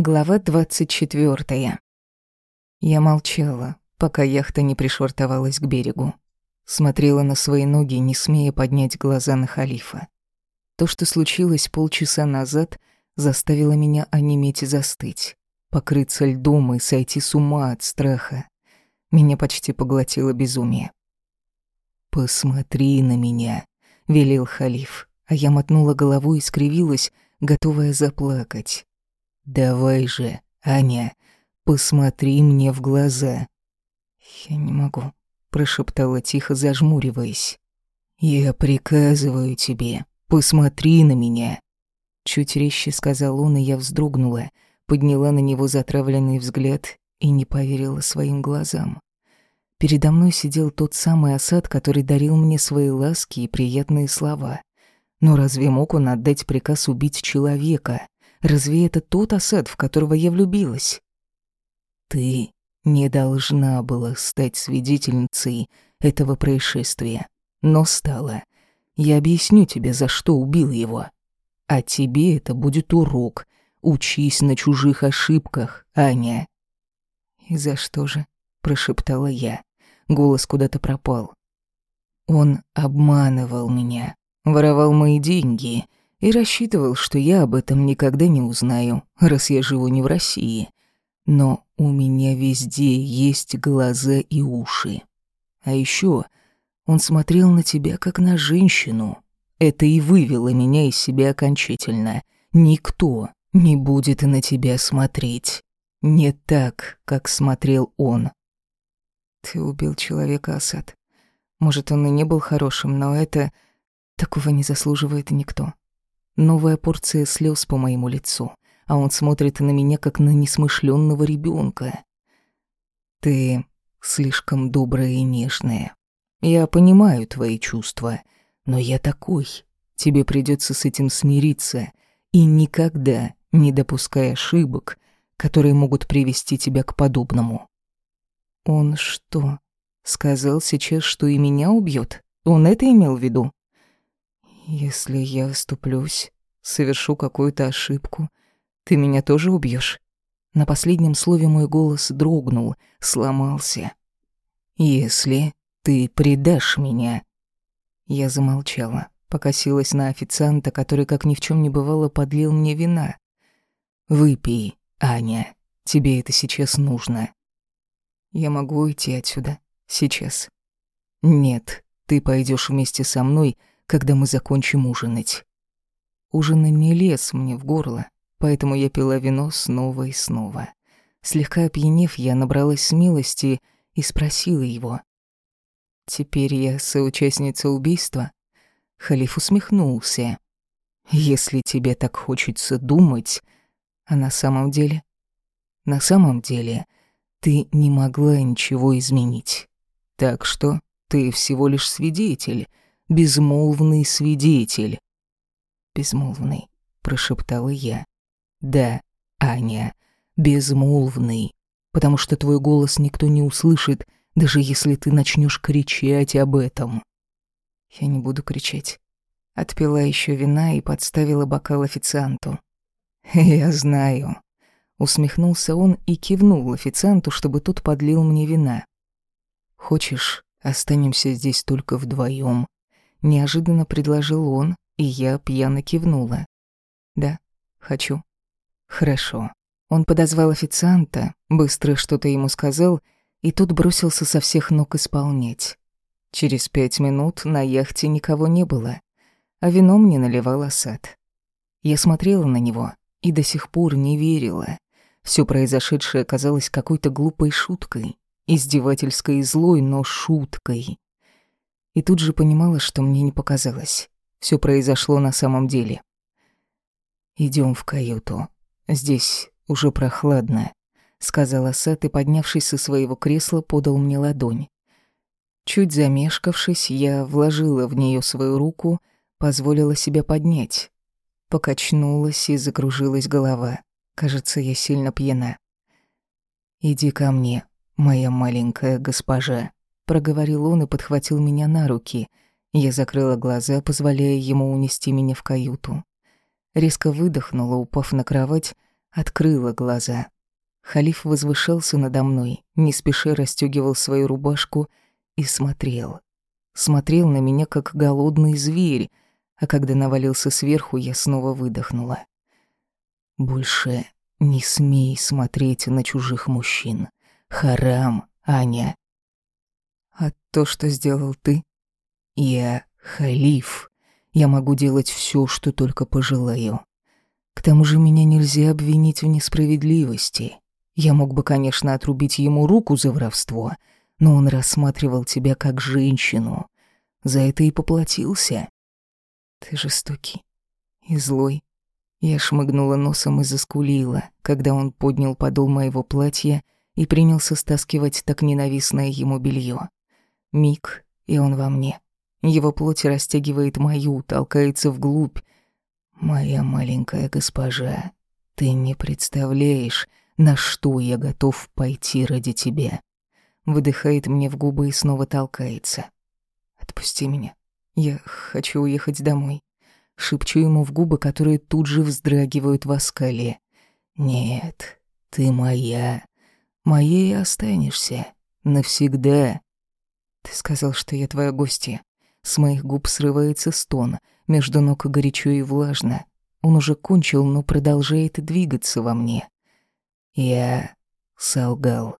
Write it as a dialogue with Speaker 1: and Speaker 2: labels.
Speaker 1: Глава двадцать четвёртая. Я молчала, пока яхта не пришвартовалась к берегу. Смотрела на свои ноги, не смея поднять глаза на халифа. То, что случилось полчаса назад, заставило меня онеметь и застыть, покрыться льдом и сойти с ума от страха. Меня почти поглотило безумие. «Посмотри на меня», — велел халиф, а я мотнула головой и скривилась, готовая заплакать. «Давай же, Аня, посмотри мне в глаза». «Я не могу», — прошептала тихо, зажмуриваясь. «Я приказываю тебе, посмотри на меня». Чуть резче сказал он, и я вздрогнула, подняла на него затравленный взгляд и не поверила своим глазам. Передо мной сидел тот самый осад, который дарил мне свои ласки и приятные слова. Но разве мог он отдать приказ убить человека? Разве это тот осад, в которого я влюбилась? Ты не должна была стать свидетельницей этого происшествия, но стала. Я объясню тебе, за что убил его. А тебе это будет урок. Учись на чужих ошибках, Аня. И за что же? прошептала я. Голос куда-то пропал. Он обманывал меня, воровал мои деньги и рассчитывал, что я об этом никогда не узнаю, раз я живу не в России. Но у меня везде есть глаза и уши. А еще он смотрел на тебя как на женщину. Это и вывело меня из себя окончательно. Никто не будет на тебя смотреть. Не так, как смотрел он. Ты убил человека, Асад. Может, он и не был хорошим, но это... Такого не заслуживает никто. Новая порция слез по моему лицу, а он смотрит на меня, как на несмышленного ребенка. Ты слишком добрая и нежная. Я понимаю твои чувства, но я такой. Тебе придется с этим смириться и никогда не допускай ошибок, которые могут привести тебя к подобному. Он что, сказал сейчас, что и меня убьет? Он это имел в виду? Если я оступлюсь, совершу какую-то ошибку, ты меня тоже убьешь. На последнем слове мой голос дрогнул, сломался. Если ты предашь меня. Я замолчала, покосилась на официанта, который, как ни в чем не бывало, подлил мне вина. Выпей, Аня, тебе это сейчас нужно. Я могу уйти отсюда. Сейчас. Нет, ты пойдешь вместе со мной, когда мы закончим ужинать. Ужин не лез мне в горло, поэтому я пила вино снова и снова. Слегка опьянев, я набралась смелости и спросила его. «Теперь я соучастница убийства?» Халиф усмехнулся. «Если тебе так хочется думать, а на самом деле...» «На самом деле...» ты не могла ничего изменить. Так что ты всего лишь свидетель, безмолвный свидетель. Безмолвный, прошептала я. Да, Аня, безмолвный, потому что твой голос никто не услышит, даже если ты начнешь кричать об этом. Я не буду кричать. Отпила еще вина и подставила бокал официанту. Я знаю, Усмехнулся он и кивнул официанту, чтобы тот подлил мне вина. «Хочешь, останемся здесь только вдвоем? Неожиданно предложил он, и я пьяно кивнула. «Да, хочу». «Хорошо». Он подозвал официанта, быстро что-то ему сказал, и тот бросился со всех ног исполнять. Через пять минут на яхте никого не было, а вино мне наливал осад. Я смотрела на него и до сих пор не верила. Все произошедшее казалось какой-то глупой шуткой, издевательской и злой, но шуткой. И тут же понимала, что мне не показалось. Все произошло на самом деле. Идем в каюту. Здесь уже прохладно», — сказала Сет и, поднявшись со своего кресла, подал мне ладонь. Чуть замешкавшись, я вложила в нее свою руку, позволила себя поднять. Покачнулась и закружилась голова. Кажется, я сильно пьяна. «Иди ко мне, моя маленькая госпожа», — проговорил он и подхватил меня на руки. Я закрыла глаза, позволяя ему унести меня в каюту. Резко выдохнула, упав на кровать, открыла глаза. Халиф возвышался надо мной, не спеша расстёгивал свою рубашку и смотрел. Смотрел на меня, как голодный зверь, а когда навалился сверху, я снова выдохнула. «Больше не смей смотреть на чужих мужчин. Харам, Аня». «А то, что сделал ты?» «Я халиф. Я могу делать все, что только пожелаю. К тому же меня нельзя обвинить в несправедливости. Я мог бы, конечно, отрубить ему руку за воровство, но он рассматривал тебя как женщину. За это и поплатился. Ты жестокий и злой. Я шмыгнула носом и заскулила, когда он поднял подол моего платья и принялся стаскивать так ненавистное ему белье. Миг, и он во мне. Его плоть растягивает мою, толкается вглубь. Моя маленькая госпожа, ты не представляешь, на что я готов пойти ради тебя. Выдыхает мне в губы и снова толкается. Отпусти меня. Я хочу уехать домой. Шепчу ему в губы, которые тут же вздрагивают в оскале. Нет, ты моя. Моей останешься. Навсегда. Ты сказал, что я твоя гостья. С моих губ срывается стон, между ног горячо и влажно. Он уже кончил, но продолжает двигаться во мне. Я солгал.